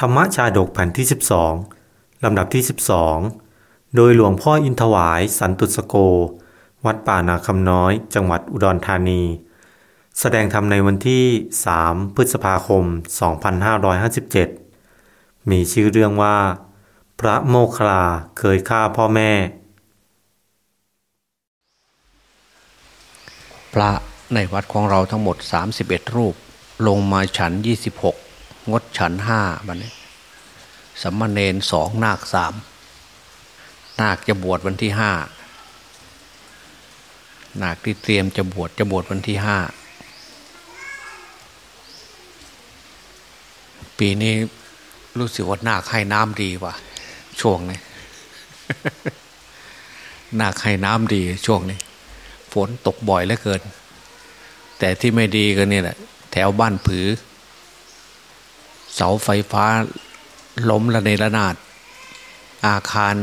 ธรรมชาดกแผ่นที่ 12 ลำดับที่ 12 โดยหลวงพ่ออินทวายสันตุสโก วัดป่านาคำน้อย จังหวัดอุดรธานี แสดงธรรมในวันที่ 3 พฤษภาคม 2557 มีชื่อเรื่องว่า พระโมคคลาเคยฆ่าพ่อแม่ พระในวัดของเราทั้งหมด 31 รูป ลงมาฉัน 26 งดฉันห้าบันนี้สัมมาเนนสองนาคสามนาคจะบวชวันที่ห้านาคที่เตรียมจะบวชจะบวชวันที่ห้าปีนี้รู้สึกว่านาคให้น้ำดีว่ะ ช่วงนี้นาคให้น้ำดีช่วงนี้ ฝนตกบ่อยเหลือเกิน แต่ที่ไม่ดีก็เนี่ยแหละ แถวบ้านผือ เสาไฟฟ้าล้มระเนระนาด อาคาร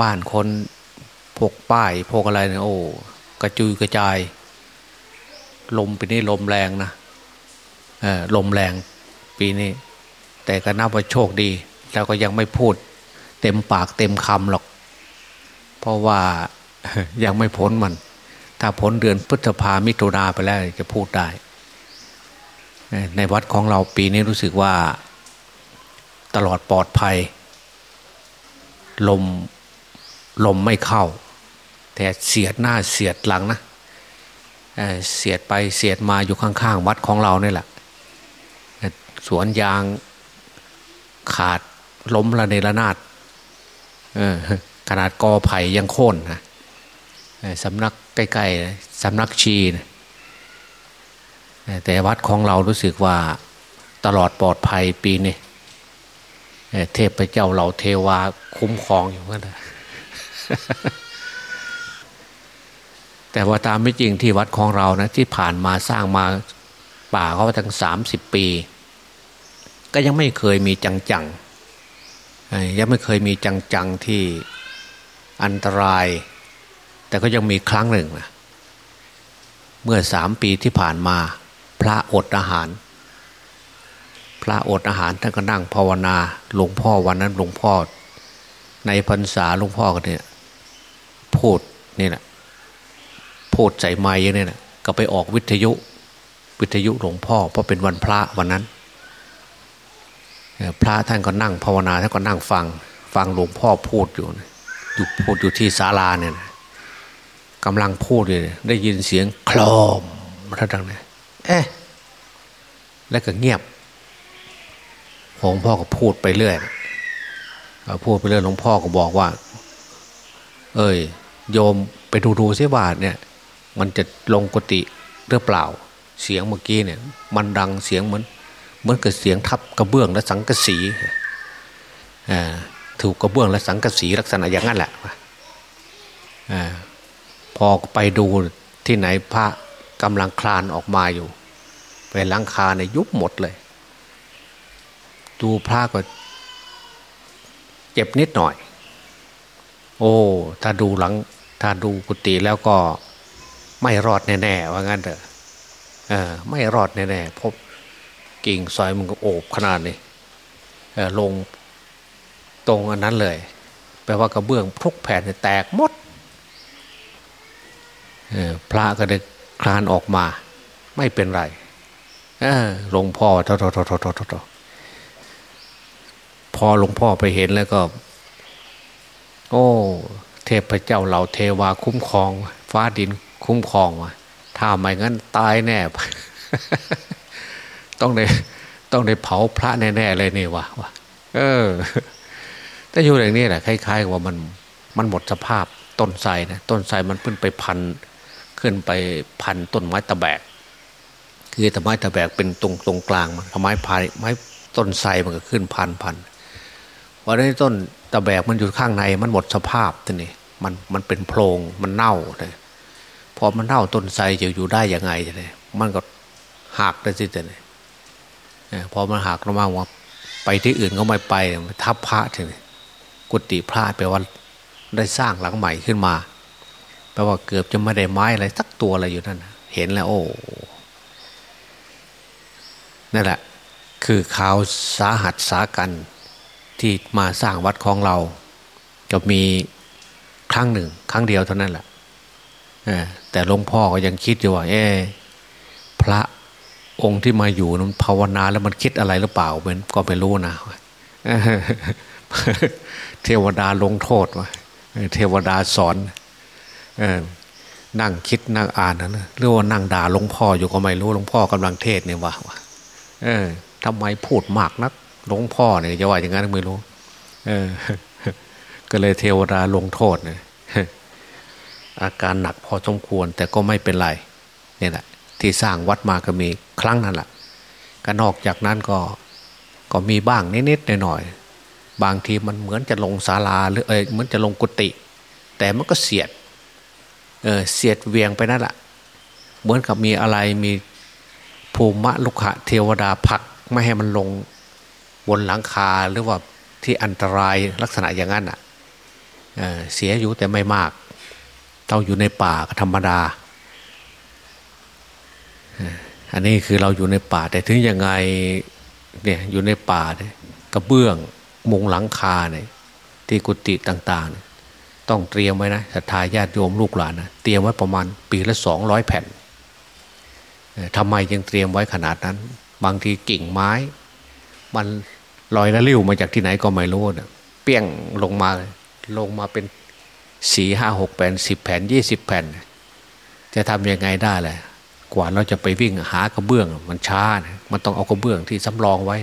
บ้านคนพวกป้ายพวกอะไรเนี่ยโอ้กระจุยกระจาย ลมปีนี้ลมแรงนะเออลมแรงปีนี้ แต่ก็นับว่าโชคดี แล้วก็ยังไม่พูด เต็มปากเต็มคำหรอก เพราะว่ายังไม่พ้นมัน ถ้าพ้นเดือนพฤษภามิถุนาไปแล้วจะพูดได้ ในวัดของเราปีนี้รู้สึกว่าตลอดปลอดภัย ลมลมไม่เข้า แต่เสียดหน้าเสียดหลังนะเสียดไปเสียดมาอยู่ข้างๆ วัดของเราเนี่ยแหละสวนยางขาดล้มระเนระนาดขนาดกอไผ่ยังโค่นนะสำนักใกล้ๆสำนักชีนะ แต่วัดของเรารู้สึกว่าตลอดปลอดภัยปีนี้เทพเจ้าเหล่าเทวาคุ้มครองอยู่นั่นแหละแต่ว่าตามไม่จริงที่วัดของเรานะที่ผ่านมาสร้างมาป่าเขาตั้งสามสิบปี ก็ยังไม่เคยมีจังๆยังไม่เคยมีจังๆที่อันตราย แต่ก็ยังมีครั้งหนึ่งนะเมื่อสามปีที่ผ่านมา พระอดอาหาร พระอดอาหารท่านก็นั่งภาวนาหลวงพ่อวันนั้นหลวงพ่อ ในพรรษาหลวงพ่อก็เนี่ยพูดนี่แหละพูดใจไม้เนี่ยนะก็ไปออกวิทยุ วิทยุหลวงพ่อเพราะเป็นวันพระวันนั้น พระท่านก็นั่งภาวนาท่านก็นั่งฟัง ฟังหลวงพ่อพูดอยู่อยู่พูดอยู่ที่ศาลาเนี่ยกำลังพูดเลยได้ยินเสียงคลอมท่าดังเนี่ย เอ๊ะแล้วก็เงียบหลวงพ่อก็พูดไปเรื่อยพูดไปเรื่อยหลวงพ่อก็บอกว่า เอ้ย โยมไปดูดูเสียบาทเนี่ย มันจะลงกติหรือเปล่า เสียงเมื่อกี้เนี่ย มันดังเสียงเหมือนเหมือนกับเสียงทับกระเบื้องและสังกะสีถูกกระเบื้องและสังกะสีลักษณะอย่างนั้นแหละอพอไปดูที่ไหนพระกำลังคลานออกมาอยู่ ไปลังคาในยุบหมดเลย ดูพระก็เจ็บนิดหน่อย โอ้ ถ้าดูหลัง ถ้าดูกุฏิแล้วก็ไม่รอดแน่ๆว่างั้นเถอะเออไม่รอดแน่ๆพบกิ่งซอยมันก็โอบขนาดนี้ลงตรงอันนั้นเลย แปลว่ากระเบื้องทุกแผ่นแตกหมดพระก็ได้คลานออกมา ไม่เป็นไร หลวงพ่อทอทอทอทอทอพอหลวงพ่อไปเห็นแล้วก็ โอ้ เทพเจ้าเหล่าเทวาคุ้มครอง ฟ้าดินคุ้มครองวะถ้าไม่งั้นตายแน่ ต้องได้ต้องได้เผาพระแน่ๆเลยนี่วะวะเออแต่อยู่อย่างนี้แหละคล้ายๆว่ามันมันหมดสภาพต้นไทรนะต้นไทรมันขึ้นไปพันขึ้นไปพันต้นไม้ตะแบก คือต้ไม้ตะแบกเป็นตรงตรงกลางมันไม้พายไม้ต้นไทรมันก็ขึ้นพันพันพอได้ต้นตะแบกมันอยู่ข้างในมันหมดสภาพทีนี้มันมันเป็นโพรงมันเน่าเลยพอมันเน่าต้นไทรจะอยู่ได้ยังไงทีนี้มันก็หักได้สิทีนี้พอมันหักลงมาว่าไปที่อื่นก็ไม่ไปทับพระทีนี้กุฏิพระแปลว่าได้สร้างหลังใหม่ขึ้นมาแปลว่าเกือบจะไม่ได้ไม้อะไรสักตัวอะไรอยู่นั่นเห็นแล้ว โอ้ นั่นแหละ คือข่าวสาหัสสากันที่มาสร้างวัดของเรา ก็มีครั้งหนึ่ง ครั้งเดียวเท่านั้นแหละแต่หลวงพ่อก็ยังคิดอยู่ว่า เอพระองค์ที่มาอยู่นั้นภาวนาแล้วมันคิดอะไรหรือเปล่าเป็นก็ไม่รู้นะเทวดาลงโทษวะเทวดาสอนนั่งคิดนั่งอ่านนะหรือว่านั่งด่าหลวงพ่ออยู่ก็ไม่รู้หลวงพ่อกำลังเทศเนี่ยว่า เออทำไมพูดมากนักหลวงพ่อเนี่ยจะว่าอย่างนั้นไม่รู้เออ ก็เลยเทวดาลงโทษเนี่ยอาการหนักพอสมควร แต่ก็ไม่เป็นไรเนี่ยแหละที่สร้างวัดมาก็มีครั้งนั้นแหละก็นอกจากนั้นก็ก็มีบ้างนิดๆหน่อยๆบางทีมันเหมือนจะลงศาลาหรือเออเหมือนจะลงกุฏิแต่มันก็เสียดเออเสียดเวียงไปนั่นแหละเหมือนกับมีอะไรมี ภูมิลุกะเทวดาผักไม่ให้มันลงบนหลังคาหรือว่าที่อันตรายลักษณะอย่างนั้นอะเเสียอยู่แต่ไม่มากเราอยู่ในป่าธรรมดา อันนี้คือเราอยู่ในป่า แต่ถึงยังไงเนี่ยอยู่ในป่าเนี่ยกระเบื้องมุงหลังคาเนี่ยที่กุฏิต่างๆ ต้องเตรียมไว้นะศรัทธาญาติโยมลูกหลานนะเตรียมไว้ประมาณปีละสองร้อยแผ่น ทำไมยังเตรียมไว้ขนาดนั้น บางทีกิ่งไม้ มันลอยละลิ้วมาจากที่ไหนก็ไม่รู้เนะเปี้ยงลงมาลงมาเป็นสี่ห้าหกแผ่นสิบแผ่นยี่สิบแผ่น จะทำยังไงได้แหละกว่าเราจะไปวิ่งหากระเบื้อง มันช้านะมันต้องเอากระเบื้องที่สำรองไว้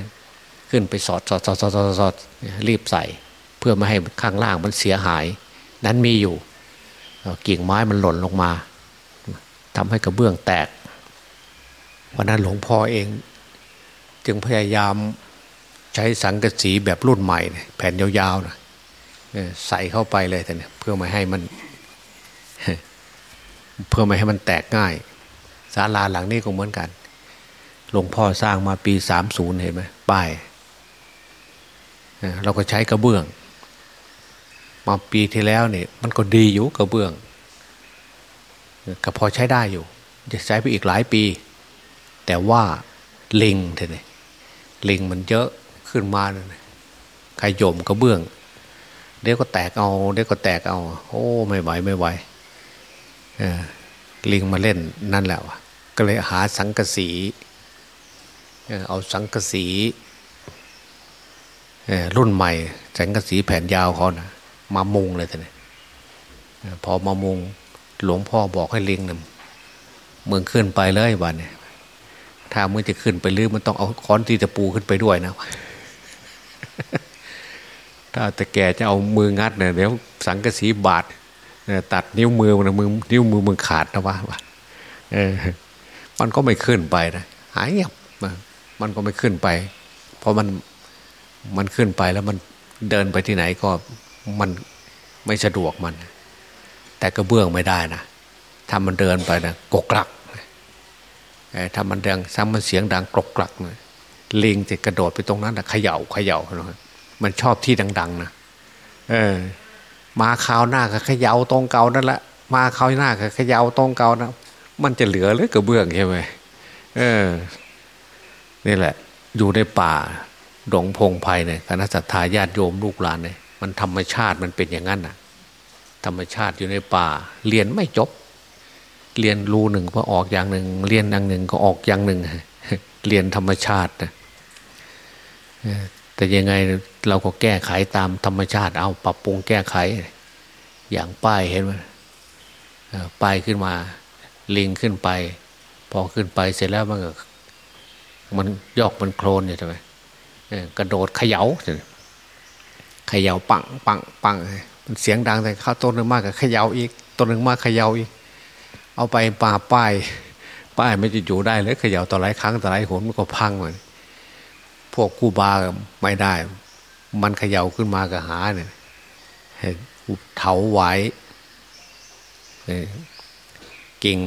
ขึ้นไปสอดสอดสอดสอดสอดสอดรีบใส่ เพื่อไม่ให้ข้างล่างมันเสียหาย นั้นมีอยู่กิ่งไม้มันหล่นลงมาทำให้กระเบื้องแตก วันนั้นหลวงพ่อเอง จึงพยายามใช้สังกะสีแบบรุ่นใหม่ แผ่นยาวๆนะใส่เข้าไปเลยแต่เนี่ยเพื่อไม่ให้มัน เพื่อไม่ให้มันแตกง่ายศาลาหลังนี้ก็เหมือนกันหลวงพ่อสร้างมาปีสามศูนย์เห็นไหมป้ายเราก็ใช้กระเบื้อง มาปีที่แล้วเนี่ยมันก็ดีอยู่กระเบื้อง ก็พอใช้ได้อยู่ จะใช้ไปอีกหลายปี แต่ว่าลิงเถอะเนี่ยลิงมันเยอะขึ้นมาเลยใครโยมกระเบื้อง เดี๋ยวก็แตกเอาเดี๋ยวก็แตกเอา โอ้ไม่ไหวไม่ไหวลิงมาเล่นนั่นแหละก็เลยหาสังกสีเอาสังกสีรุ่นใหม่ สังกสีแผ่นยาวเขานะมามุงเลยท่านพอมามุงหลวงพ่อบอกให้ลิงนะเมืองขึ้นไปเลยวันนี้ ถ้ามึงจะขึ้นไปลือมันต้องเอาค้อนที่จะปูขึ้นไปด้วยนะ ถ้าแต่แกจะเอามืองัดเนี่ยเดี๋ยวสังกสีบาดตัดนิ้วมือมันมือนิ้วมือมึงขาดนะว่าเออ มันก็ไม่ขึ้นไปนะหายเงียบมันก็ไม่ขึ้นไป เพราะมันมันขึ้นไปแล้วมันเดินไปที่ไหนก็มันไม่สะดวกมัน แต่ก็เบื้องไม่ได้นะถ้ามันเดินไปนะกกลัก ถ้ามันดังซ้ำมันเสียงดังกรกกลักเลยลิงจะกระโดดไปตรงนั้นนะเขย่าเขย่านะมันชอบที่ดัง ๆนะเออ มาคราวหน้าก็เขย่าตรงเก่านั่นแหละมาคราวหน้าก็เขย่าตรงเก่านะมันจะเหลือหรือกระเบื้องใช่ไหมเออนี่แหละ อยู่ในป่าหลงพงไพ่เนี่ยคณะสัตยาญาติโยมลูกหลานเนี่ยมันธรรมชาติมันเป็นอย่างนั้นน่ะ ธรรมชาติอยู่ในป่า เรียนไม่จบ เรียนรู้หนึ่งพอออกอย่างหนึ่ง เรียนอย่างหนึ่งก็ออกอย่างหนึ่ง เรียนธรรมชาตินะแต่ยังไงเราก็แก้ไขตามธรรมชาติ เอาปรับปรุงแก้ไข อย่างป้ายเห็นไหมป้ายขึ้นมา ลิงขึ้นไป พอขึ้นไปเสร็จแล้วมันก็มันยอกมันโคลนอยู่ใช่ไหมกระโดดเขยา่าเขย่าปังปังปังมันเสียงดังแต่ข้าต้นหนึ่งมากกับเขย่าอีกต้นหนึ่งมากเขย่าอีก เอาไปป่าป้าย ป้ายไม่จะอยู่ได้เลยเขย่าต่อหลายครั้งต่อหลายหนมันก็พังเลยพวกกูบาไม่ได้ มันเขย่าขึ้นมากับหาเนี่ยเถาไว้กิ่ง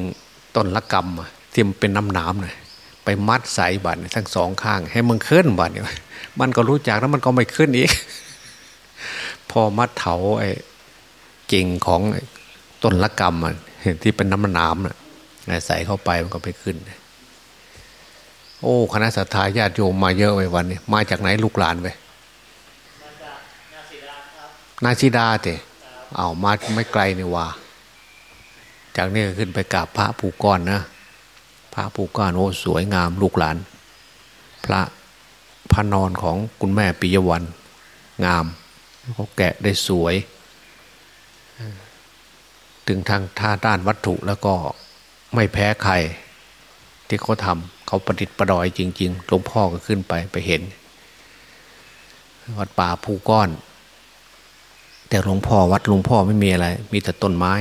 ต้นละกำที่มันเป็นน้ำหนามเนี่ยไปมัดใส่บัตรทั้งสองข้าง ให้มันขึ้นบัตรเนี่ยมันก็รู้จักแล้วมันก็ไม่ขึ้นอีก พอมัดเถาไอ้กิ่งของต้นละกำ ที่เป็นน้ำหนามน่ะใส่เข้าไปมันก็ไปขึ้น โอ้คณะสัตยาญาติโยมมาเยอะไปวันนี้ มาจากไหนลูกหลานไปนาซิดาเตะเอามาไม่ไกลนี่ว่า จากนี้ขึ้นไปกราบพระผูก้อนนะพระผูก้อนโอ้สวยงามลูกหลาน พระพระนอนของคุณแม่ปิยวันงามเขาแกะได้สวย ถึงทางท่าด้านวัตถุแล้วก็ไม่แพ้ใคร ที่เขาทำเขาประดิษฐ์ประดอยจริง ๆ หลวงพ่อก็ขึ้นไปไปเห็น วัดป่าภูก้อน แต่หลวงพ่อวัดหลวงพ่อไม่มีอะไร มีแต่ต้นไม้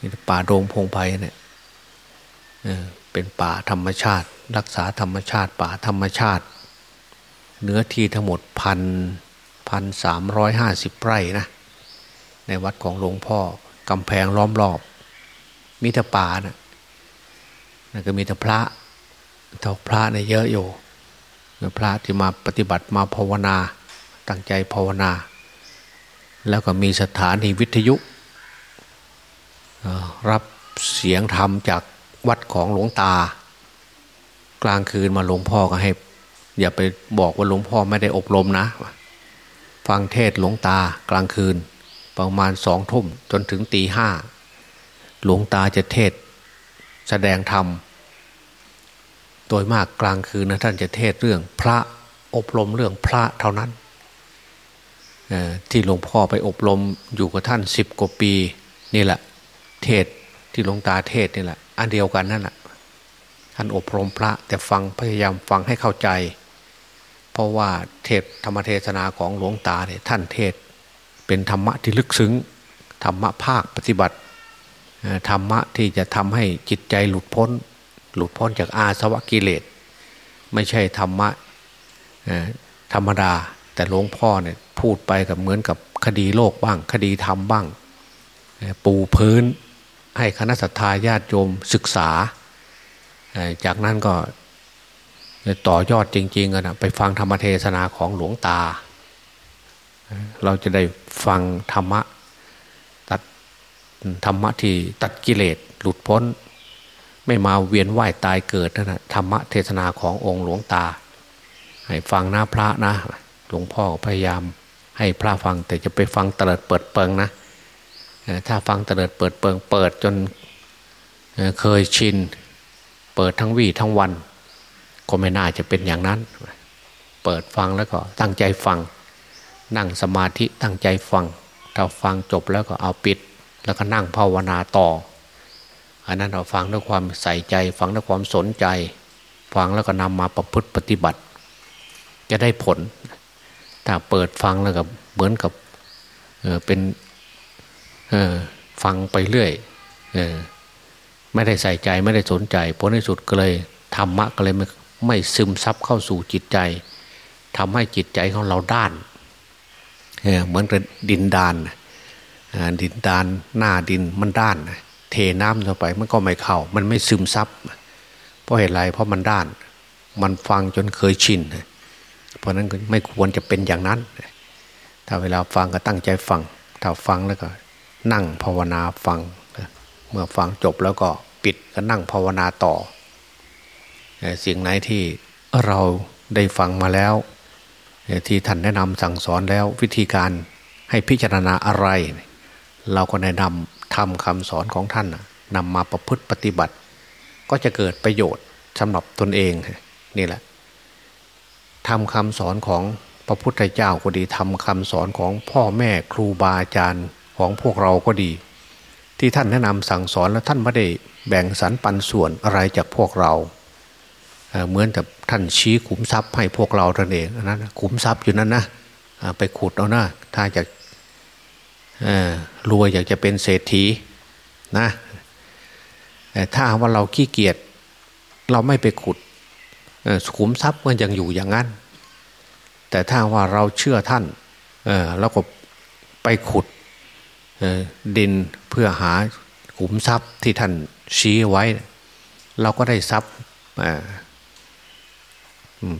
มีแต่ป่าโดงพงไพ่เนี่ยเป็นป่าธรรมชาติ รักษาธรรมชาติ ป่าธรรมชาติ เนื้อที่ทั้งหมดพันพันสามร้อยห้าสิบไร่นะในวัดของหลวงพ่อ กำแพงล้อมรอบ มีแต่ป่านะนั่นก็มีแต่พระเท่าพระเนี่ยเยอะอยู่พระที่มาปฏิบัติมาภาวนา ตั้งใจภาวนา แล้วก็มีสถานีวิทยุ รับเสียงธรรมจากวัดของหลวงตา กลางคืนมาหลวงพ่อก็ให้ อย่าไปบอกว่าหลวงพ่อไม่ได้อบรมนะ ฟังเทศหลวงตากลางคืน ประมาณสองทุ่มจนถึงตีห้าหลวงตาจะเทศ แสดงธรรมโดยมากกลางคืนนะท่านจะเทศเรื่องพระอบรมเรื่องพระเท่านั้นที่หลวงพ่อไปอบรมอยู่กับท่านสิบกว่าปีนี่แหละ เทศที่หลวงตาเทศนี่แหละ อันเดียวกันนั่นแหละท่านอบรมพระแต่ฟังพยายามฟังให้เข้าใจ เพราะว่าเทศธรรมเทศนาของหลวงตาเนี่ยท่านเทศ เป็นธรรมะที่ลึกซึ้งธรรมะภาคปฏิบัติธรรมะที่จะทำให้จิตใจหลุดพ้น หลุดพ้นจากอาสวะกิเลส ไม่ใช่ธรรมะธรรมดา แต่หลวงพ่อเนี่ยพูดไปกับเหมือนกับคดีโลกบ้าง คดีธรรมบ้าง ปูพื้นให้คณะสัตยาญาติโยมศึกษา จากนั้นก็ต่อยอดจริงๆกันนะไปฟังธรรมเทศนาของหลวงตา เราจะได้ฟังธรรมะธรรมะที่ตัดกิเลสหลุดพ้น ไม่มาเวียนว่ายตายเกิดนั่นนะธรรมะเทศนาขององค์หลวงตา ให้ฟังหน้าพระนะ หลวงพ่อพยายาม ให้พระฟังแต่จะไปฟังเตลิดเปิดเปิงนะถ้าฟังเตลิดเปิดเปิงเปิดจนเคยชิน เปิดทั้งวี่ทั้งวัน ก็ไม่น่าจะเป็นอย่างนั้น เปิดฟังแล้วก็ตั้งใจฟัง นั่งสมาธิตั้งใจฟัง ถ้าฟังจบแล้วก็เอาปิด แล้วก็นั่งภาวนาต่อ อันนั้นเราฟังด้วยความใส่ใจ ฟังด้วยความสนใจ ฟังแล้วก็นำมาประพฤติปฏิบัติ จะได้ผล ถ้าเปิดฟังแล้วกับเหมือนกับเเป็นฟังไปเรื่อยอไม่ได้ใส่ใจไม่ได้สนใจผลในสุดก็เลยธรรมะก็เลยไม่ไม่ซึมซับเข้าสู่จิตใจทำให้จิตใจของเราด้าน เหมือนกับดินดานดินดานหน้าดินมันด้าน เทน้ำลงไปมันก็ไม่เข้า มันไม่ซึมซับเพราะเหตุไรเพราะมันด้าน มันฟังจนเคยชินเพราะนั้นไม่ควรจะเป็นอย่างนั้น ถ้าเวลาฟังก็ตั้งใจฟัง ถ้าฟังแล้วก็ นั่งภาวนาฟัง เมื่อฟังจบแล้วก็ปิดก็นั่งภาวนาต่อสิ่งไหนที่เราได้ฟังมาแล้ว ที่ท่านแนะนำสั่งสอนแล้ววิธีการให้พิจารณาอะไร เราก็แนะนำทำคำสอนของท่านนำมาประพฤติปฏิบัติ ก็จะเกิดประโยชน์สำหรับตนเองนี่แหละทำคำสอนของพระพุทธเจ้าก็ดีทำคำสอนของพ่อแม่ครูบาอาจารย์ของพวกเราก็ดี ที่ท่านแนะนำสั่งสอนแล้วท่านไม่ได้แบ่งสรรปันส่วนอะไรจากพวกเรา เหมือนกับท่านชี้ขุมทรัพย์ให้พวกเราท่านเองนั้นขุมทรัพย์อยู่นั้นนะไปขุดเอานะถ้าจะรวยอยากจะเป็นเศรษฐีนะแต่ถ้าว่าเราขี้เกียจเราไม่ไปขุดขุมทรัพย์มันยังอยู่อย่างนั้น แต่ถ้าว่าเราเชื่อท่านแล้วก็ไปขุดดินเพื่อหาขุมทรัพย์ที่ท่านชี้ไว้ เราก็ได้ทรัพย์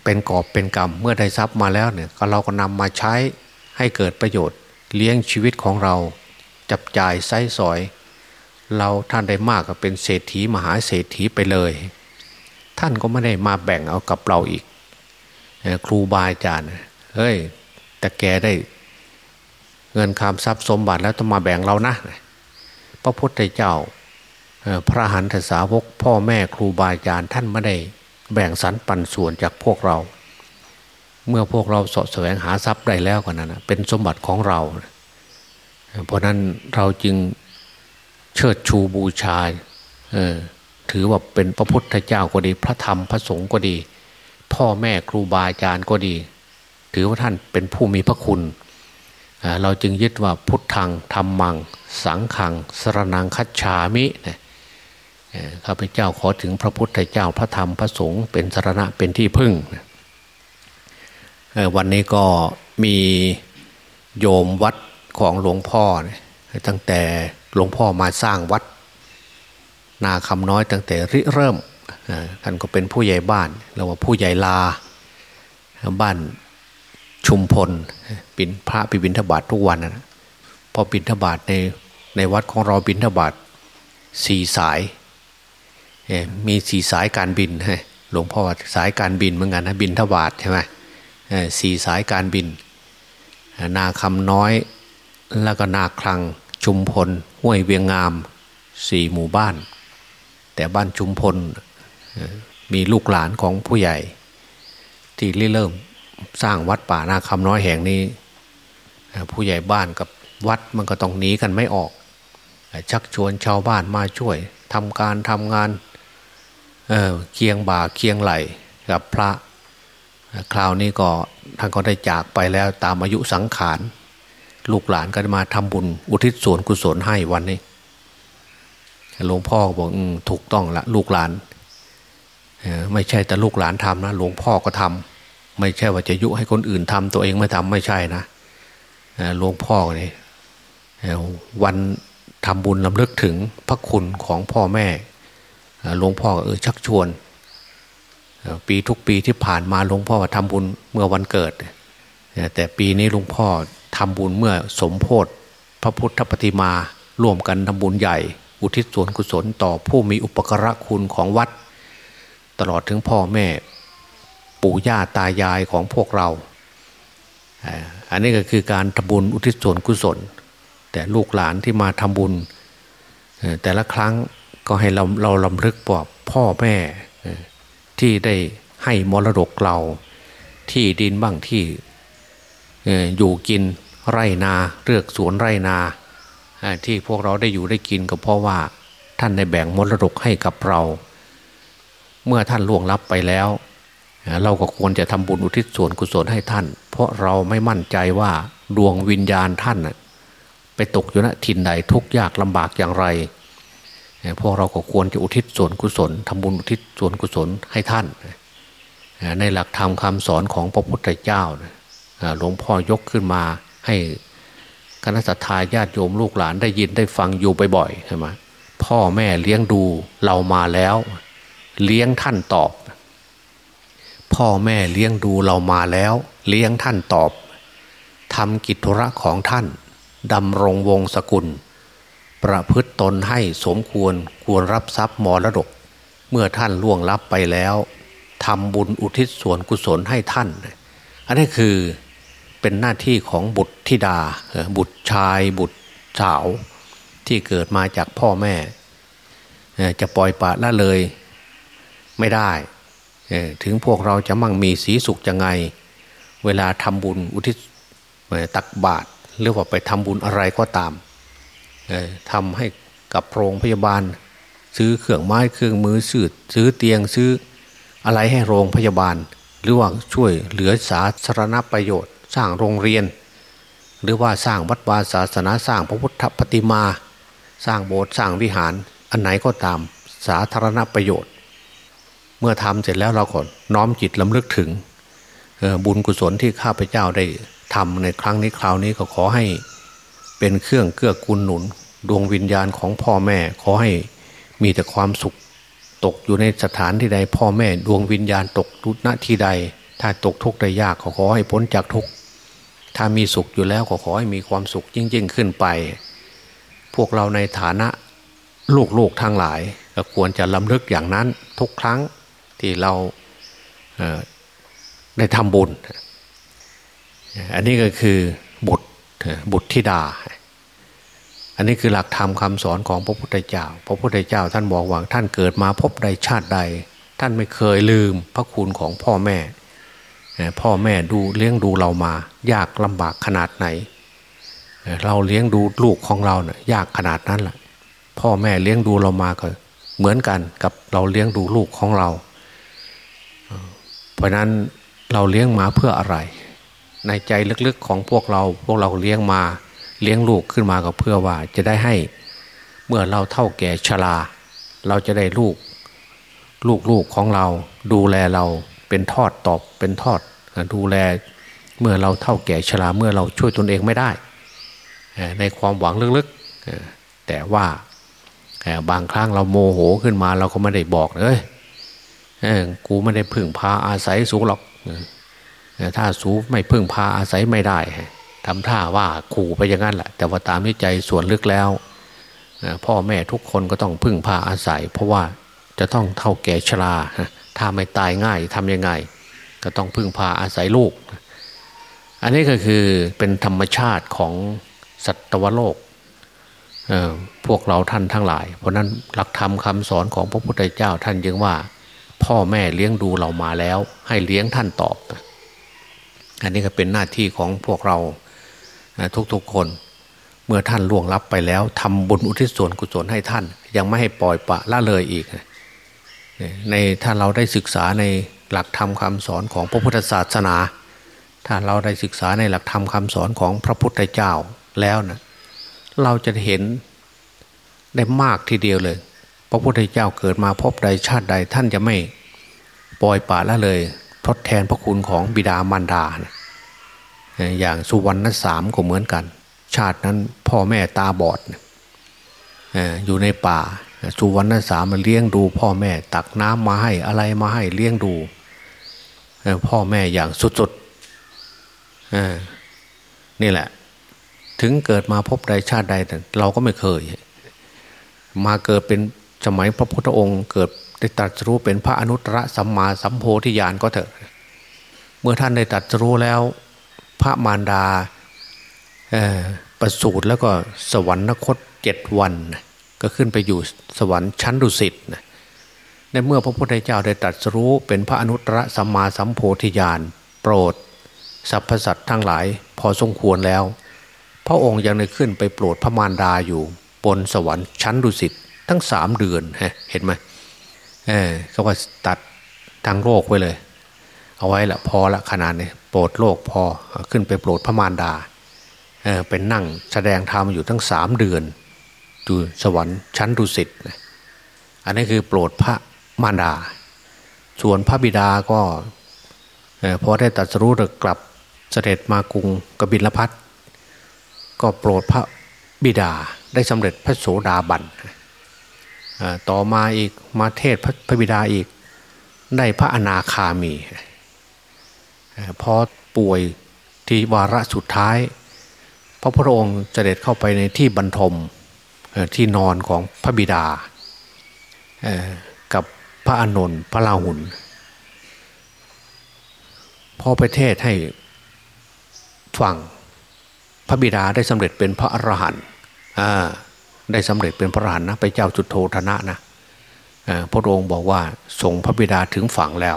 เป็นกอบเป็นกรรมเมื่อได้ทรัพย์มาแล้วเนี่ยก็เราก็นำมาใช้ให้เกิดประโยชน์ เลี้ยงชีวิตของเรา จับจ่ายไส้สอย เราท่านได้มากก็เป็นเศรษฐีมหาเศรษฐีไปเลย ท่านก็ไม่ได้มาแบ่งเอากับเราอีก ครูบาอาจารย์เฮ้ยแต่แกได้เงินคำทรัพย์สมบัติแล้วต้องมาแบ่งเรานะ พระพุทธเจ้าพระหันทสาวกพ่อแม่ครูบาอาจารย์ท่านไม่ได้ แบ่งสรรปันส่วนจากพวกเรา เมื่อพวกเราสะแสวงหาทรัพย์ได้แล้วกันนะเป็นสมบัติของเรา เพราะนั้นเราจึงเชิดชูบูชาถือว่าเป็นพระพุทธเจ้าก็ดี พระธรรมพระสงฆ์ก็ดี พ่อแม่ครูบาอาจารย์ก็ดี ถือว่าท่านเป็นผู้มีพระคุณ เราจึงยึดว่าพุทธังธรรมัง สังขังสรนังคัจฉามิ ข้าพเจ้าขอถึงพระพุทธเจ้าพระธรรมพระสงฆ์เป็นสรณะเป็นที่พึ่ง วันนี้ก็มีโยมวัดของหลวงพ่อ ตั้งแต่หลวงพ่อมาสร้างวัด นาคำน้อยตั้งแต่ริเริ่มท่านก็เป็นผู้ใหญ่บ้านเราว่าผู้ใหญ่ลา บ้านชุมพลปินพระปิบินทบาททุกวันนะพอบินทบาทในในวัดของเราบินทบาทสี่สาย มีสี่สายการบินหลวงพ่อสายการบินเหมือนกันนะบินทบาทใช่ไหมสี่สายการบิน นาคำน้อยแล้วก็นาคลังชุมพลห้วยเวียงงามสี่หมู่บ้าน แต่บ้านชุมพลมีลูกหลานของผู้ใหญ่ ที่เริ่มสร้างวัดป่านาคำน้อยแห่งนี้ ผู้ใหญ่บ้านกับวัดมันก็ต้องหนีกันไม่ออก ชักชวนชาวบ้านมาช่วยทำการทำงาน เออเคียงบ่าเคียงไหลกับพระ คราวนี้ก็ท่านก็ได้จากไปแล้วตามอายุสังขาร ลูกหลานก็มาทำบุญ อุทิศส่วนกุศลให้วันนี้หลวงพ่อบอกอถูกต้องละลูกหลานไม่ใช่แต่ลูกหลานทำนะหลวงพ่อก็ทำไม่ใช่ว่าจะยุให้คนอื่นทำตัวเองไม่ทำไม่ใช่นะหลวงพ่อเนี่ยวันทำบุญลำลึกถึงพระคุณของพ่อแม่ หลวงพ่อเออชักชวน ปีทุกปีที่ผ่านมาหลวงพ่อทำบุญเมื่อวันเกิด แต่ปีนี้หลวงพ่อทำบุญเมื่อสมโพธพระพุทธปฏิมาร่วมกันทำบุญใหญ่ อุทิศส่วนกุศลต่อผู้มีอุปกระคุณของวัด ตลอดถึงพ่อแม่ปู่ย่าตายายของพวกเรา อันนี้ก็คือการทำบุญอุทิศส่วนกุศล แต่ลูกหลานที่มาทำบุญ แต่ละครั้ง ก็ให้เราเราลำลึกว่าพ่อแม่ที่ได้ให้มรดกเรา ที่ดินบ้างที่อยู่กินไร่นาเลือกสวนไร่นาที่พวกเราได้อยู่ได้กินก็เพราะว่าท่านได้แบ่งมรดกให้กับเรา เมื่อท่านล่วงลับไปแล้ว เราก็ควรจะทำบุญอุทิศส่วนกุศลให้ท่าน เพราะเราไม่มั่นใจว่าดวงวิญญาณท่านไปตกอยู่ณถิ่นใดทุกยากลำบากอย่างไร พวกเราก็ควรจะอุทิศส่วนกุศลทำบุญอุทิศส่วนกุศลให้ท่าน ในหลักธรรมคาสอนของพระพุทธเจ้าหลวงพ่อยกขึ้นมาให้คณะสัตยาญาติโยมลูกหลานได้ยินได้ฟังอยู่บ่อยๆใช่ไหมพ่อแม่เลี้ยงดูเรามาแล้ว เลี้ยงท่านตอบ พ่อแม่เลี้ยงดูเรามาแล้ว เลี้ยงท่านตอบทำกิจธุระของท่านดำรงวงศกุล ประพฤติตนให้สมควรควรรับทรัพย์มรดก เมื่อท่านล่วงลับไปแล้วทำบุญอุทิศส่วนกุศลให้ท่าน อันนี้คือเป็นหน้าที่ของบุตรธิดา บุตรชายบุตรสาว ที่เกิดมาจากพ่อแม่ จะปล่อยปละละเลยไม่ได้ ถึงพวกเราจะมั่งมีสีสุขยังไง เวลาทำบุญอุทิศตักบาตรหรือว่าไปทำบุญอะไรก็ตาม ทำให้กับโรงพยาบาล ซื้อเครื่องไม้เครื่องมือซื้อซื้อเตียงซื้ออะไรให้โรงพยาบาล หรือว่าช่วยเหลือสาธารณประโยชน์ สร้างโรงเรียน หรือว่าสร้างวัดวาศาสนาสร้างพระพุทธปฏิมา สร้างโบสถ์สร้างวิหาร อันไหนก็ตามสาธารณประโยชน์ เมื่อทำเสร็จแล้วเราก็น้อมจิตลำลึกถึงบุญกุศลที่ข้าพเจ้าได้ทำในครั้งนี้คราวนี้ก็ขอให้ เป็นเครื่องเกื้อกูลหนุน ดวงวิญญาณของพ่อแม่ ขอให้มีแต่ความสุข ตกอยู่ในสถานที่ใด พ่อแม่ดวงวิญญาณตกทุกณที่ใด ถ้าตกทุกข์ได้ยากขอขอให้พ้นจากทุกข์ถ้ามีสุขอยู่แล้วก็ขอให้มีความสุขยิ่งๆขึ้นไป พวกเราในฐานะลูกๆทั้งหลายก็ควรจะลำลึกอย่างนั้นทุกครั้งที่เราได้ทำบุญ อันนี้ก็คือบุตร บุตรธิดา อันนี้คือหลักธรรมคำสอนของพระพุทธเจ้า พระพุทธเจ้าท่านบอกว่าท่านเกิดมาพบใดชาติใด ท่านไม่เคยลืมพระคุณของพ่อแม่ พ่อแม่ดูเลี้ยงดูเรามา ยากลำบากขนาดไหน เราเลี้ยงดูลูกของเราเนะ่ยยากขนาดนั้นแหละพ่อแม่เลี้ยงดูเรามาก็เหมือนกันกับเราเลี้ยงดูลูกของเรา เพราะนั้นเราเลี้ยงมาเพื่ออะไร ในใจลึกๆของพวกเราพวกเราเลี้ยงมาเลี้ยงลูกขึ้นมาก็เพื่อว่าจะได้ให้เมื่อเราเท่าแก่ชราเราจะได้ลูก ลูกๆของเราดูแลเราเป็นทอดตอบเป็นทอดดูแลเมื่อเราเท่าแก่ชราเมื่อเราช่วยตนเองไม่ได้ ในความหวังลึกๆแต่ว่าบางครั้งเราโมโหขึ้นมาเราก็ไม่ได้บอกเลยกูไม่ได้พึ่งพาอาศัยสูหรอก ถ้าสูไม่พึ่งพาอาศัยไม่ได้ทำท่าว่าขู่ไปอย่างนั้นแหละแต่ว่าตามที่ใจส่วนลึกแล้วพ่อแม่ทุกคนก็ต้องพึ่งพาอาศัย เพราะว่าจะต้องเท่าแก่ชราถ้าไม่ตายง่ายทำยังไง ก็ต้องพึ่งพาอาศัยลูก อันนี้ก็คือเป็นธรรมชาติของสัตวโลกพวกเราท่านทั้งหลาย เพราะนั้นหลักธรรมคาสอนของพระพุทธเจ้าท่านยังว่า พ่อแม่เลี้ยงดูเรามาแล้ว ให้เลี้ยงท่านตอบ อันนี้ก็เป็นหน้าที่ของพวกเราทุกๆคน เมื่อท่านล่วงลับไปแล้วทำบุญอุทิศส่วนกุศลให้ท่าน ยังไม่ให้ปล่อยปะละเลยอีกในถ้าเราได้ศึกษาในหลักธรรมคาสอนของพระพุทธศาสนา ถ้าเราได้ศึกษาในหลักธรรมคาสอนของพระพุทธเจ้าแล้วนะเราจะเห็นได้มากทีเดียวเลย พระพุทธเจ้าเกิดมาพบใดชาติใดท่านจะไม่ปล่อยป่าละเลย ทดแทนพระคุณของบิดามารดา อย่างสุวรรณสามก็เหมือนกัน ชาตินั้นพ่อแม่ตาบอดอยู่ในป่าสุวรรณสามมาเลี้ยงดู พ่อแม่ตักน้ำมาให้อะไรมาให้เลี้ยงดู พ่อแม่อย่างสุดๆนี่แหละ ถึงเกิดมาพบใดชาติใดเราก็ไม่เคย มาเกิดเป็นสมัยพระพุทธองค์เกิด ได้ตรัสรู้เป็นพระอนุตตรสัมมาสัมโพธิญาณก็เถอะ เมื่อท่านได้ตรัสรู้แล้ว พระมารดาประสูติแล้วก็สวรรคตเจ็ดวัน ก็ขึ้นไปอยู่สวรรค์ชั้นดุสิตในเมื่อพระพุทธเจ้าได้ตรัสรู้เป็นพระอนุตตรสัมมาสัมโพธิญาณโปรดสรรพสัตว์ทั้งหลายพอสมควรแล้ว พระองค์ยังได้ขึ้นไปโปรดพระมารดาอยู่ บนสวรรค์ชั้นดุสิตทั้งสามเดือนเห็นไหม เออเขาว่าตัดทางโลกไว้เลย เอาไว้ละพอละขนาดนี้โปรดโลกพอขึ้นไปโปรดพระมารดาเออเป็นนั่งแสดงธรรมอยู่ทั้งสามเดือนอยู่สวรรค์ชั้นดุสิตอันนี้คือโปรดพระมารดา ส่วนพระบิดาก็พอได้ตัดสู้กลับเสด็จมากรุงกบิลพัทก็โปรดพระบิดาได้สำเร็จพระโสดาบัน ต่อมาอีกมาเทศพระบิดาอีก ได้พระอนาคามีพอป่วยที่วาระสุดท้าย พระพุทธองค์เสด็จเข้าไปในที่บรรทมที่นอนของพระบิดากับพระอานนท์พระลาหุนพอไปเทศให้ฟังพระบิดาได้สำเร็จเป็นพระอรหันต์ ได้สำเร็จเป็นพระอรหันต์นะไปเจ้าจุดโทธนะนะพระองค์บอกว่าส่งพระบิดาถึงฝั่งแล้ว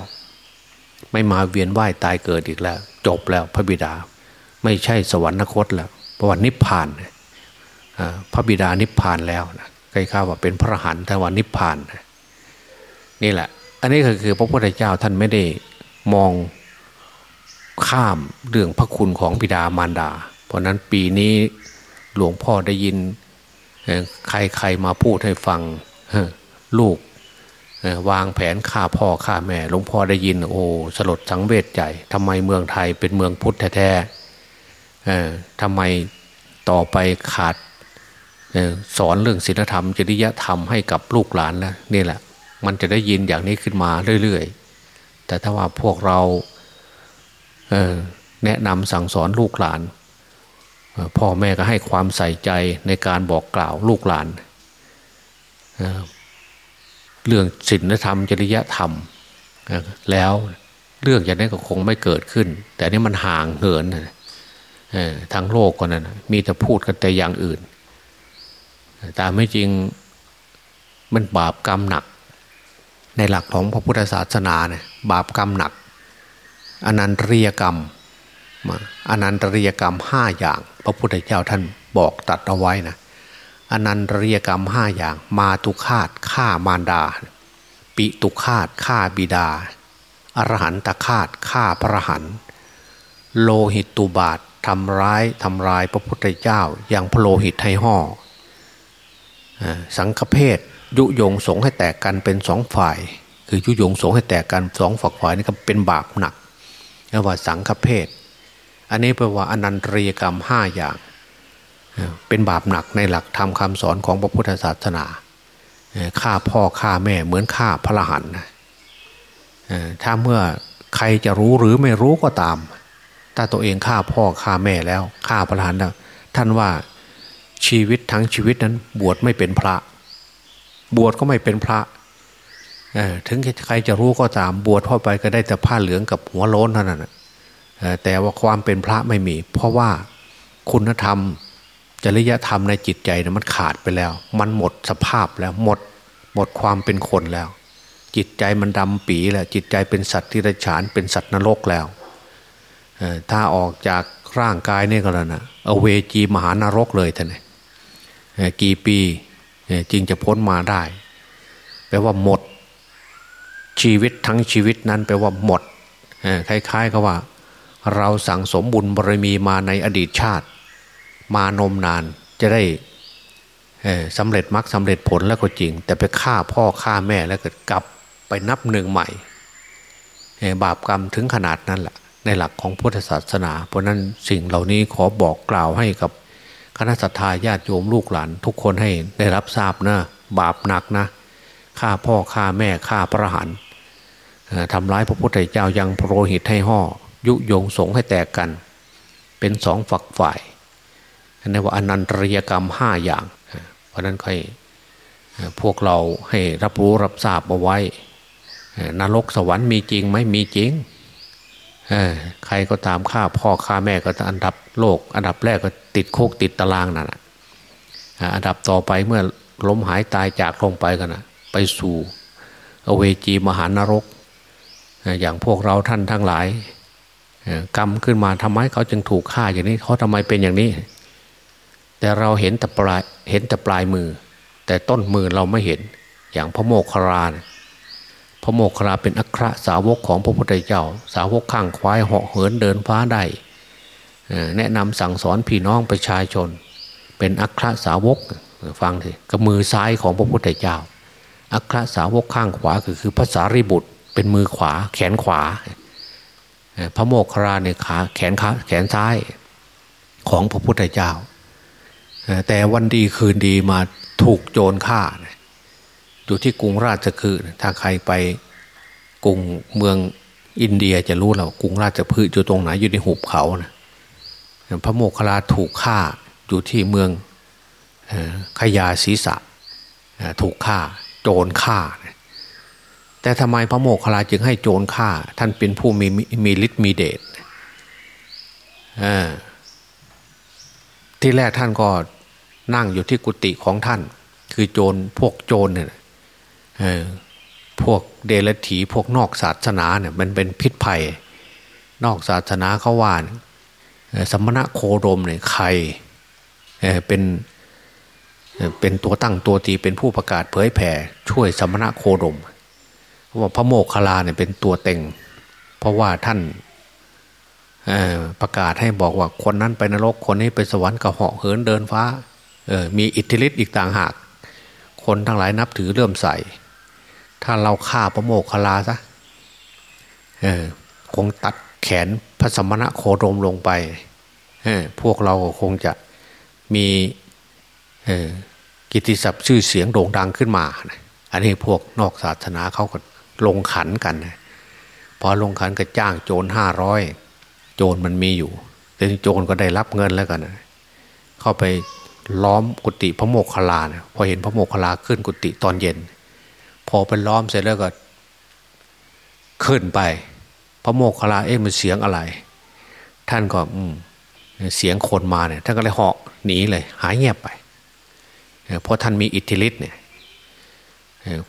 ไม่มาเวียนว่ายตายเกิดอีกแล้ว จบแล้วพระบิดา ไม่ใช่สวรรคตแล้วประวัตินิพพานพระบิดานิพพานแล้วนะใครข้าว่าเป็นพระหันแต่ว่านิพพานนี่แหละ อันนี้ก็คือพระพุทธเจ้าท่านไม่ได้มองข้ามเรื่องพระคุณของบิดามารดา เพราะนั้นปีนี้หลวงพ่อได้ยิน ใครๆมาพูดให้ฟังลูกวางแผนฆ่าพ่อฆ่าแม่หลวงพ่อได้ยินโอ้สลดสังเวชใจทำไมเมืองไทยเป็นเมืองพุทธแท้ๆทำไมต่อไปขาดสอนเรื่องศีลธรรม จริยธรรมให้กับลูกหลานแล้วนี่แหละ มันจะได้ยินอย่างนี้ขึ้นมาเรื่อยๆ แต่ถ้าว่าพวกเราแนะนำสั่งสอนลูกหลาน พ่อแม่ก็ให้ความใส่ใจในการบอกกล่าวลูกหลาน เรื่องศีลธรรมจริยธรรม แล้วเรื่องอย่างนี้ก็คงไม่เกิดขึ้น แต่นี่มันห่างเหินทางโลกก็นั้นมีแต่พูดกันแต่อย่างอื่น แต่ไม่จริงมันบาปกรรมหนัก ในหลักของพระพุทธศาสนาเนี่ยบาปกรรมหนัก อนันตริยกรรม อนันตริยกรรมห้าอย่าง พระพุทธเจ้าท่านบอกตัดเอาไว้นะอนันตริยกรรมห้าอย่าง มาตุคาตฆ่ามารดา ปิตุคาตฆ่าบิดา อรหันตคาตฆ่าพระหันโลหิตตุบาททำร้ายทำลายพระพุทธเจ้า อย่างพระโลหิตให้ห่อสังฆเพศยุยงสงให้แตกกันเป็นสองฝ่าย คือยุยงสงให้แตกกันสองฝักฝ่ายนี่ก็เป็นบาปหนักเรียกว่าสังฆเพศ อันนี้แปลว่าอนันตริยกรรมห้าอย่าง เป็นบาปหนักในหลักธรรมคำสอนของพระพุทธศาสนาฆ่าพ่อฆ่าแม่เหมือนฆ่าพระหันถ้าเมื่อใครจะรู้หรือไม่รู้ก็ตาม ถ้าตัวเองฆ่าพ่อฆ่าแม่แล้วฆ่าพระหันแล้วท่านว่าชีวิตทั้งชีวิตนั้นบวชไม่เป็นพระ บวชก็ไม่เป็นพระถึงใครจะรู้ก็ตามบวชเข้าไปก็ได้แต่ผ้าเหลืองกับหัวโล้นเท่านั้น แต่ว่าความเป็นพระไม่มี เพราะว่าคุณธรรม จริยธรรมในจิตใจนะมันขาดไปแล้ว มันหมดสภาพแล้วหมด หมดความเป็นคนแล้ว จิตใจมันดำปีแล้ว จิตใจเป็นสัตว์ที่ไรฉานเป็นสัตว์นรกแล้วถ้าออกจากร่างกายนี่ก็แล้วนะเอาเวจีมหานรกเลยท่านกี่ปีจึงจะพ้นมาได้ แปลว่าหมดชีวิตทั้งชีวิตนั้นแปลว่าหมดคล้ายๆกับว่า เราสั่งสมบุญบารมีมาในอดีตชาติ มานมนานจะได้สำเร็จมรรคสำเร็จผลแล้วก็จริง แต่ไปฆ่าพ่อฆ่าแม่แล้วก็กลับไปนับหนึ่งใหม่บาปกรรมถึงขนาดนั้นแหละในหลักของพุทธศาสนา เพราะนั้นสิ่งเหล่านี้ขอบอกกล่าวให้กับคณะสัตยาญาติโยมลูกหลาน ทุกคนให้ได้รับทราบนะบาปหนักนะฆ่าพ่อฆ่าแม่ฆ่าพระหันทำร้ายพระพุทธเจ้ายังโปรหิตให้ห่อ ยุยงสงให้แตกกัน เป็นสองฝักฝ่ายนั่นว่าอนันตริยกรรมห้าอย่าง เพราะนั้นใครพวกเราให้รับรู้รับทราบเอาไว้นรกสวรรค์มีจริงไหมมีจริงใครก็ตามฆ่าพ่อฆ่าแม่ก็อันดับโลก อันดับแรกก็ติดโคกติดตารางนั่นแหะอันดับต่อไปเมื่อล้มหายตายจากลงไปกันนะไปสู่ อเวจีมหานรก อย่างพวกเราท่านทั้งหลาย กรรมขึ้นมาทำไมเขาจึงถูกฆ่าอย่างนี้เขาทำไมเป็นอย่างนี้ แต่เราเห็นแต่ปลายเห็นแต่ปลายมือ แต่ต้นมือเราไม่เห็น อย่างพระโมคคารานพระโมคคาราเป็นอัครสาวกของพระพุทธเจ้า สาวกข้างควายเหาะเหินเดินฟ้าได้แนะนำสั่งสอนพี่น้องประชาชน เป็นอัครสาวกฟังสิกับมือซ้ายของพระพุทธเจ้าอัครสาวกข้างขวาคือคือภาษาริบุตร เป็นมือขวาแขนขวา พระโมกขราเนขาแขนขาแขนซ้ายของพระพุทธเจ้า แต่วันดีคืนดีมาถูกโจรฆ่า อยู่ที่กรุงราชคือถ้าใครไปกรุงเมืองอินเดียจะรู้แล้วกรุงราชพฤกษ์อยู่ตรงไหนอยู่ในหุบเขานะพระโมกขลาถูกฆ่าอยู่ที่เมืองขยาศีสะถูกฆ่า โจรฆ่า แต่ทำไมพระโมคคัลลาจึงให้โจรฆ่า ท่านเป็นผู้มีมีฤทธิ์มีเดชที่แรกท่านก็นั่งอยู่ที่กุฏิของท่าน คือโจรพวกโจรเนี่ยพวกเดรัจฉีพวกนอกศาสนาเนี่ยมันเป็นพิษภัย นอกศาสนาเขาว่าสมณะโคดมเนี่ยใครเป็นเป็นตัวตั้งตัวตีเป็นผู้ประกาศเผยแผ่ช่วยสมณะโคดม ว่าพระโมกขลาเนี่ยเป็นตัวเต็ง เพราะว่าท่านประกาศให้บอกว่าคนนั้นไปนรกคนนี้ไปสวรรค์กระเหาะเหินเดินฟ้ามีอิทธิฤทธิ์อีกต่างหาก คนทั้งหลายนับถือเลื่อมใส ถ้าเราฆ่าพระโมกขลาซะคงตัดแขนพระสมณะโคดมลงไปพวกเราคงจะมีกิติศัพท์ชื่อเสียงโด่งดังขึ้นมา อันนี้พวกนอกศาสนาเขาก็ ลงขันกัน พอลงขันก็จ้างโจรห้าร้อยโจรมันมีอยู่แต่โจรก็ได้รับเงินแล้วกันเข้าไปล้อมกุฏิพระโมกขลานะพอเห็นพระโมกขลาขึ้นกุฏิตอนเย็น พอไปล้อมเสร็จแล้วก็ ขึ้นไป พระโมกขลาเอ๊ะมันเสียงอะไร ท่านก็ อืมเสียงคนมาเนี่ยท่านก็เลยเหาะหนีเลย หายเงียบไปเพราะท่านมีอิทธิฤทธิ์เนี่ย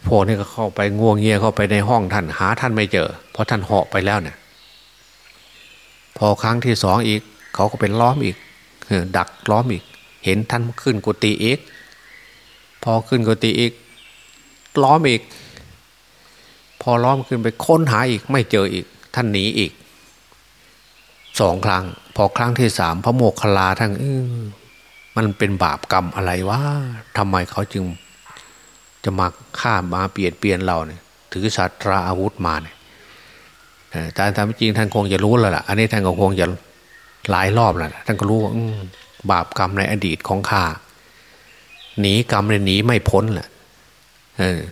พวกนี้ก็เข้าไปง่วงเงียเข้าไปในห้องท่านหาท่านไม่เจอ เพราะท่านเหาะไปแล้วเนี่ย พอครั้งที่สองอีก เขาก็เป็นล้อมอีกดักล้อมอีก เห็นท่านขึ้นกุฏิอีก พอขึ้นกุฏิอีก ล้อมอีก พอล้อมขึ้นไปค้นหาอีกไม่เจออีก ท่านหนีอีกสองครั้ง พอครั้งที่สามพระโมกขลาทั้งมันเป็นบาปกรรมอะไรวะทำไมเขาจึง จะมาฆ่ามาเปลี่ยนเปลี่ยนเราเนี่ย ถือสัตราอาวุธมาเนี่ยแต่ตามจริงท่านคงจะรู้แล้วล่ะ อันนี้ท่านก็คงจะหลายรอบแล้วท่านก็รู้ว่าบาปกรรมในอดีตของข้าหนีกรรมเลยหนีไม่พ้นแหละ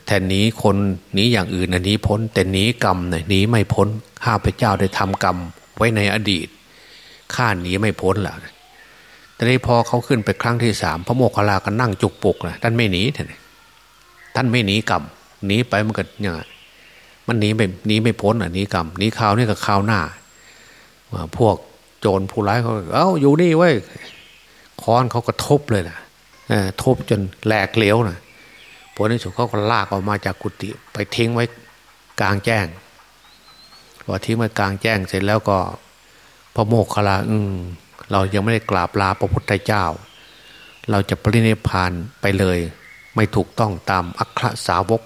แทนหนีคนหนีอย่างอื่นหนีพ้น แต่หนีกรรมเนี่ยหนีไม่พ้นข้าพเจ้าได้ทำกรรมไว้ในอดีตข้าหนีไม่พ้นแหละแต่นี้พอเขาขึ้นไปครั้งที่สามพระโมคคัลลาก็นั่งจุกปุกนะท่านไม่หนีท่าน ท่านไม่หนีกรรมหนีไปมันก็ยังไงมันหนีไม่หนีไม่พ้นอะหนีกรรมหนีข่าวนี่กับข่าวหน้าพวกโจรผู้ร้ายเขาเอ้าอยู่นี่เว้ยค้อนเขาก็ทบเลยนะทบจนแหลกเหลวนะผลในสุดเขาก็ลากออกมาจากกุฏิไปทิ้งไว้กลางแจ้งพอทิ้งไว้กลางแจ้งเสร็จแล้วก็ พระโมกขลาอืมเรายังไม่ได้กราบลาพระพุทธเจ้า เราจะปรินิพานไปเลย ไม่ถูกต้องตามอัครสาวก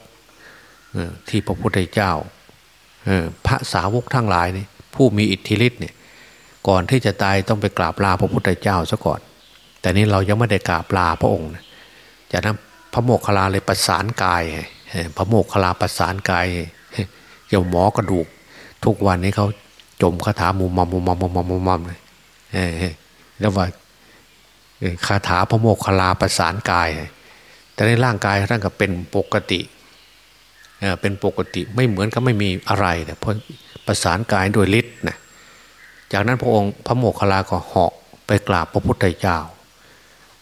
ที่พระพุทธเจ้าพระสาวกทั้งหลายนี่ผู้มีอิทธิฤทธิ์เนี่ยก่อนที่จะตายต้องไปกราบลาพระพุทธเจ้าซะก่อน แต่นี้เรายังไม่ได้กราบลาพระองค์จากนั้นพระโมกขลาเลยประสานกาย พระโมกขลาประสานกายเกี่ยวหมอกระดูก ทุกวันนี้เขาจมคาถามุมมมุมมมุมมมุมมมเลยแล้วว่าคาถาพระโมกขลาประสานกาย แต่ในร่างกายท่านก็เป็นปกติเป็นปกติไม่เหมือนกับไม่มีอะไรแต่เพราะประสานกายโดยฤทธิ์นะจากนั้นพระองค์พระโมคคัลลาก็เหาะไปกราบพระพุทธเจ้า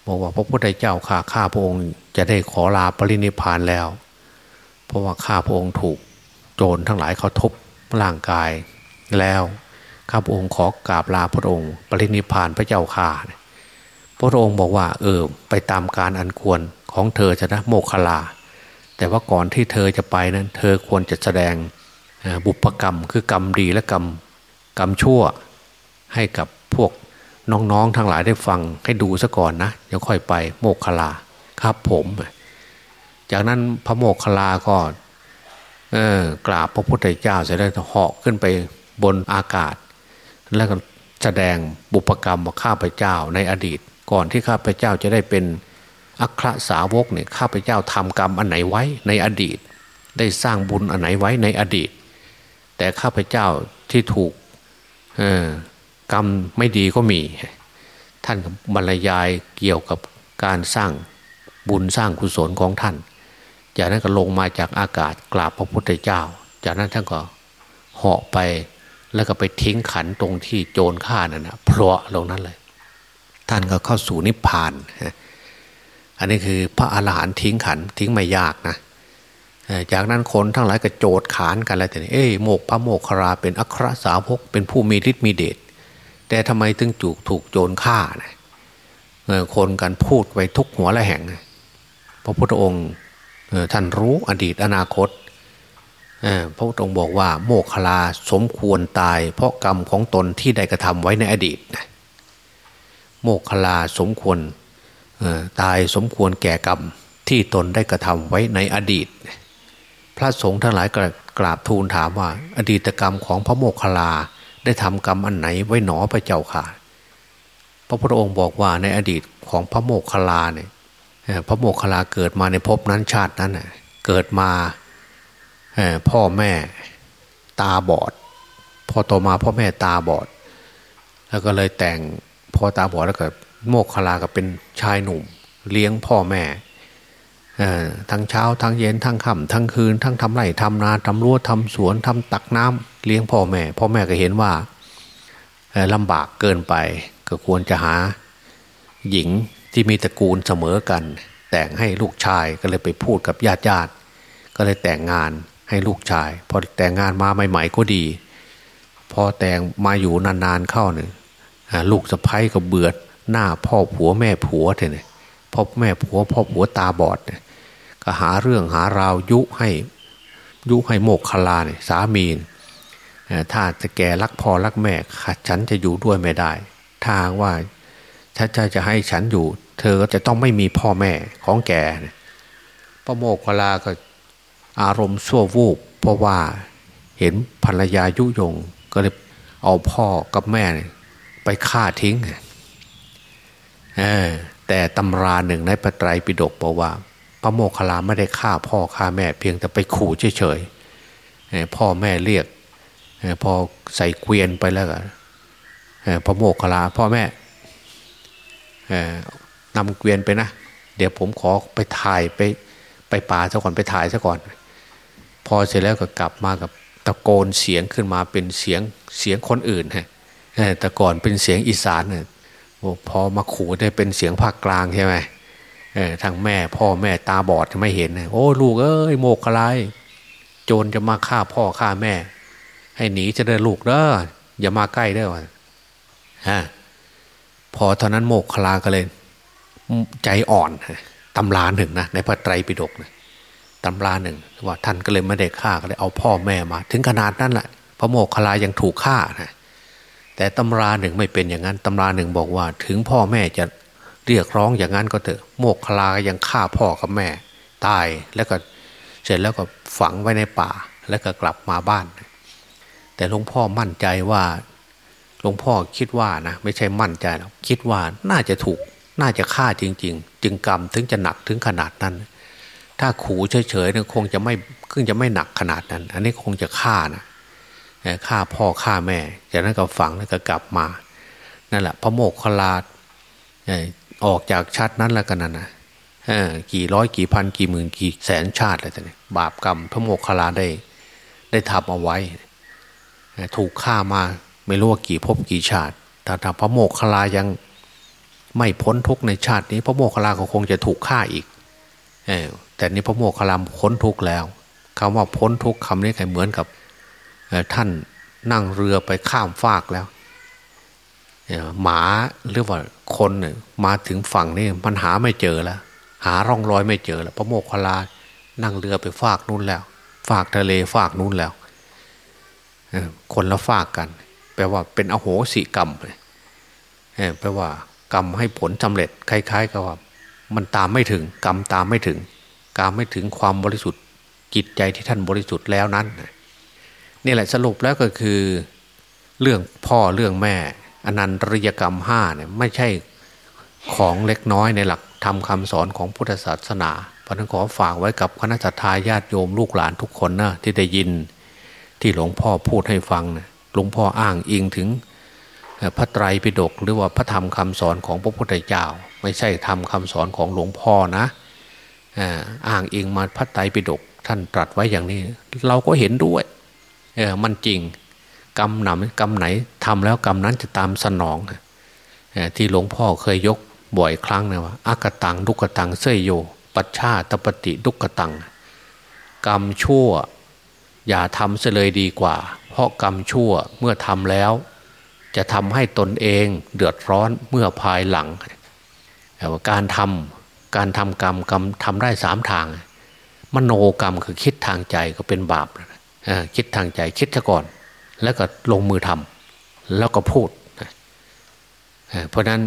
บอกว่าพระพุทธเจ้าข้าข้าพระองค์จะได้ขอลาปรินิพานแล้ว เพราะว่าข้าพระองค์ถูกโจรทั้งหลายเขาทุบร่างกายแล้วข้าพระองค์ขอกราบลาพระองค์ ปรินิพานพระเจ้าข้าพระองค์บอกว่าเออไปตามการอันควร ของเธอจะนะโมคลา แต่ว่าก่อนที่เธอจะไปนั้น เธอควรจะแสดงบุพกรรม คือกรรมดีและกรรมกรรมชั่ว ให้กับพวกน้องๆทั้งหลายได้ฟังให้ดูซะก่อนนะเดี๋ยวค่อยไปโมกขลาครับผม จากนั้นพระโมกขลาก็กราบพระพุทธเจ้าเสร็จแล้วเหาะขึ้นไปบนอากาศ แล้วก็แสดงบุพกรรมข้าพเจ้าในอดีต ก่อนที่ข้าพเจ้าจะได้เป็น อัครสาวกเนี่ยข้าพเจ้าทำกรรมอันไหนไว้ในอดีต ได้สร้างบุญอันไหนไว้ในอดีต แต่ข้าพเจ้าที่ถูกกรรมไม่ดีก็มี ท่านบรรยายเกี่ยวกับการสร้างบุญสร้างกุศลของท่าน จากนั้นก็ลงมาจากอากาศกราบพระพุทธเจ้า จากนั้นท่านก็เหาะไปแล้วก็ไปทิ้งขันตรงที่โจรฆ่านั่นนะเพราะลงนั้นเลย ท่านก็เข้าสู่นิพพาน อันนี้คือพระอาหารหันต์ทิ้งขันทิ้งไม่ยากนะจากนั้นคนทั้งหลายก็โจดขานกันแล้วแต่นี่เอ้โมกพระโมกขราเป็นอัครสาวกเป็นผู้มีฤทธิ์มีเดชแต่ทำไมถึงจูกถูกโจรฆ่านะคนกันพูดไปทุกหัวและแห่ง พระพุทธองค์ท่านรู้อดีตอนาคตพระพุทธองค์บอกว่า โมกขลาสมควรตาย เพราะกรรมของตนที่ได้กระทำไว้ในอดีต โมกขลาสมควร ตายสมควรแก่กรรมที่ตนได้กระทำไว้ในอดีต พระสงฆ์ทั้งหลายกราบทูลถามว่า อดีตกรรมของพระโมคคัลลาได้ทำกรรมอันไหนไว้หนอพระเจ้าค่ะ พระพุทธองค์บอกว่าในอดีตของพระโมคคัลลาเนี่ยพระโมคคัลลาเกิดมาในภพนั้นชาตินั้นเกิดมาพ่อแม่ตาบอด พอโตมาพ่อแม่ตาบอด แล้วก็เลยแต่งพอตาบอดแล้วก็ โมกขลาก็เป็นชายหนุ่ม เลี้ยงพ่อแม่ทั้งเช้าทั้งเย็นทั้งค่ำทั้งคืน ทั้งทำไร่ทำนาทำรั้วทำสวนทำตักน้ำเลี้ยงพ่อแม่ พ่อแม่ก็เห็นว่าลำบากเกินไปก็ควรจะหาหญิงที่มีตระกูลเสมอกัน แต่งให้ลูกชายก็เลยไปพูดกับญาติญาติก็เลยแต่งงานให้ลูกชาย พอแต่งงานมาใหม่ๆก็ดี พอแต่งมาอยู่นานๆเข้าหนึ่งลูกสะพ้ยก็เบื่อ หน้าพ่อผัวแม่ผัวเนี่ยพ่อแม่ผัวพ่อผัวตาบอดเนี่ยก็หาเรื่องหาราวยุให้ยุให้โมกขลาเนี่ยสามีถ้าจะแกรักพ่อรักแม่ฉันจะอยู่ด้วยไม่ได้ถ้าว่าถ้าจะจะให้ฉันอยู่ เธอก็จะต้องไม่มีพ่อแม่ของแกพระโมกขลาก็อารมณ์ชั่ววูบเพราะว่าเห็นภรรยายุยงก็เลยเอาพ่อกับแม่ไปฆ่าทิ้ง แต่ตำราหนึ่งในพระไตรปิฎกบอกว่า พระโมคคัลลาไม่ได้ฆ่าพ่อฆ่าแม่เพียงแต่ไปขู่เฉยๆพ่อแม่เรียกพอใส่เกวียนไปแล้วก็พระโมคคัลลาพ่อแม่นำเกวียนไปนะ เดี๋ยวผมขอไปถ่ายไปไปป่าซะก่อนไปถ่ายซะก่อน พอเสร็จแล้วก็กลับมากับตะโกนเสียงขึ้นมาเป็นเสียงเสียงคนอื่นฮะแต่ก่อนเป็นเสียงอีสานเนี่ย พอมาขู่ได้เป็นเสียงภาคกลางใช่ไหมทางแม่พ่อแม่ตาบอดไม่เห็นโอ้ลูกเอ้ยโมกอะไรโจรจะมาฆ่าพ่อฆ่าแม่ ให้หนีจะได้ลูกเด้ออย่ามาใกล้เด้อฮะพอตอนนั้นโมกคลาก็เลยใจอ่อนตำราหนึ่งนะในพระไตรปิฎกนะตำราหนึ่งว่าท่านก็เลยไม่ได้ฆ่าก็เลยเอาพ่อแม่มา ถึงขนาดนั้นแหละพระโมกคลายังถูกฆ่านะ แต่ตำราหนึ่งไม่เป็นอย่างนั้นตำราหนึ่งบอกว่า ถึงพ่อแม่จะเรียกร้องอย่างนั้นก็เถอะ โมกคลายังฆ่าพ่อกับแม่ ตายแล้วก็เสร็จแล้วก็ฝังไว้ในป่า แล้วก็กลับมาบ้าน แต่หลวงพ่อมั่นใจว่าหลวงพ่อคิดว่านะไม่ใช่มั่นใจหรอกคิดว่าน่าจะถูกน่าจะฆ่าจริง ๆ จึงกรรมถึงจะหนักถึงขนาดนั้น ถ้าขู่เฉยๆเนี่ยคงจะไม่คงจะไม่หนักขนาดนั้น อันนี้คงจะฆ่านะ ฆ่าพ่อฆ่าแม่ จากนั้นก็ฝังแล้วก็กลับมา นั่นแหละพระโมกขลาดออกจากชาตินั้นแล้วกันนะกี่ร้อยกี่พันกี่หมื่นกี่แสนชาติอะไรต่างบาปกรรมพระโมกขลาได้ ได้ทำเอาไว้ ถูกฆ่ามาไม่รู้ว่ากี่ภพกี่ชาติแต่ถ้าพระโมกขลายังไม่พ้นทุกในชาตินี้ พระโมกขลาก็คงจะถูกฆ่าอีกแต่นี้พระโมกขลาพ้นทุกแล้วคำว่าพ้นทุกคำนี้เหมือนกับ ท่านนั่งเรือไปข้ามฟากแล้วหมาหรือว่าคนมาถึงฝั่งนี่มันหาไม่เจอแล้ว หาร่องรอยไม่เจอแล้วพระโมกขลานั่งเรือไปฟากนู้นแล้ว ฟากทะเลฟากนู้นแล้วคนละฟากกัน แปลว่าเป็นอโหสิกรรมแปลว่ากรรมให้ผลสำเร็จคล้ายๆกับว่า มันตามไม่ถึง กรรมตามไม่ถึงกรรมไม่ถึงความบริสุทธิ์จิตใจที่ท่านบริสุทธิ์แล้วนั้น นี่แหละสรุปแล้วก็คือเรื่องพ่อเรื่องแม่ อนันตริยกรรมห้าเนี่ยไม่ใช่ของเล็กน้อยในหลักทำคำสอนของพุทธศาสนาเพราะนั้นขอฝากไว้กับคณะทาญาติโยมลูกหลานทุกคนนะที่ได้ยินที่หลวงพ่อพูดให้ฟังนะหลวงพ่ออ้างอิงถึงพระไตรปิฎกหรือว่าพระธรรมคำสอนของพระพุทธเจ้า ไม่ใช่ทำคำสอนของหลวงพ่อนะอ้างอิงมาพระไตรปิฎกท่านตรัสไว้อย่างนี้ เราก็เห็นด้วย เออมันจริง กรรมหนกรรมไหนทำแล้วกรรมนั้นจะตามสนองที่หลวงพ่อเคยยกบ่อยครั้งนะว่าอากตังดุกตังเสยโย ปัชชาตปฏิดุกตัง กรรมชั่ว อย่าทำเสเลยดีกว่า เพราะกรรมชั่วเมื่อทำแล้ว จะทำให้ตนเองเดือดร้อนเมื่อภายหลังแต่ว่าการทำการทำกรรมกรรมทำได้สามทาง มโนกรรมคือคิดทางใจก็เป็นบาป คิดทางใจคิดซะก่อน แล้วก็ลงมือทำแล้วก็พูดเพราะนั้น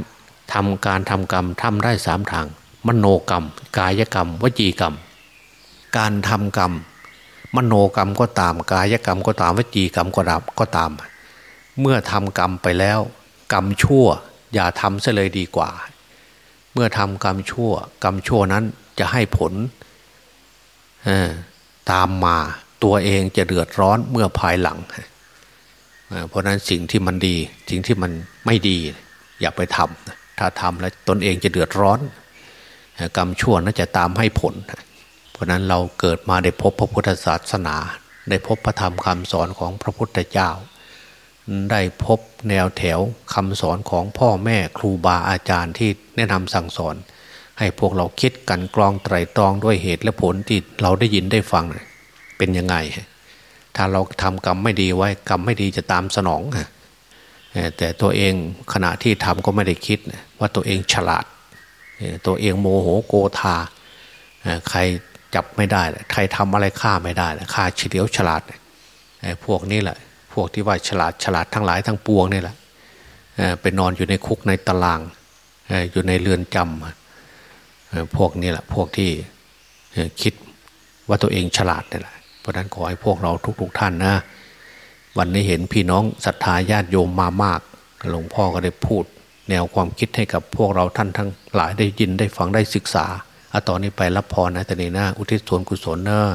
ทำการทำกรรมทำได้สามทาง มโนกรรม กายกรรม วจีกรรม การทำกรรม มโนกรรมก็ตาม กายกรรมก็ตามวจีกรรมก็ตามก็ตาม เมื่อทำกรรมไปแล้ว กรรมชั่ว อย่าทำซะเลยดีกว่า เมื่อทำกรรมชั่ว กรรมชั่วนั้นจะให้ผลตามมา ตัวเองจะเดือดร้อนเมื่อภายหลัง เพราะนั้นสิ่งที่มันดี สิ่งที่มันไม่ดี อย่าไปทำถ้าทำแล้วตนเองจะเดือดร้อน กรรมชั่วน่าจะตามให้ผล เพราะนั้นเราเกิดมาได้พบพระพุทธศาสนา ได้พบพระธรรมคำสอนของพระพุทธเจ้า ได้พบแนวแถวคำสอนของพ่อแม่ครูบาอาจารย์ที่แนะนำสั่งสอนให้พวกเราคิดกันกรองไตรตรองด้วยเหตุและผลที่เราได้ยินได้ฟัง เป็นยังไง ถ้าเราทำกรรมไม่ดีไว้กรรมไม่ดีจะตามสนองแต่ตัวเองขณะที่ทำก็ไม่ได้คิดว่าตัวเองฉลาด ตัวเองโมโหโกธาใครจับไม่ได้ ใครทำอะไรฆ่าไม่ได้ฆ่าเฉลียวฉลาดพวกนี้แหละพวกที่ว่าฉลาดฉลาดทั้งหลายทั้งปวงนี่แหละไปนอนอยู่ในคุกในตารางอยู่ในเรือนจำพวกนี้แหละพวกที่คิดว่าตัวเองฉลาดนี่แหละ เพราะนั้นขอให้พวกเราทุกๆท่านนะ วันนี้เห็นพี่น้องศรัทธาญาติโยมมามาก หลวงพ่อก็ได้พูด แนวความคิดให้กับพวกเราท่านทั้งหลายได้ยินได้ฟังได้ศึกษาเอาตอนนี้ไปรับพรนะแต่นี้นะอุทิศส่วนกุศลเนอะ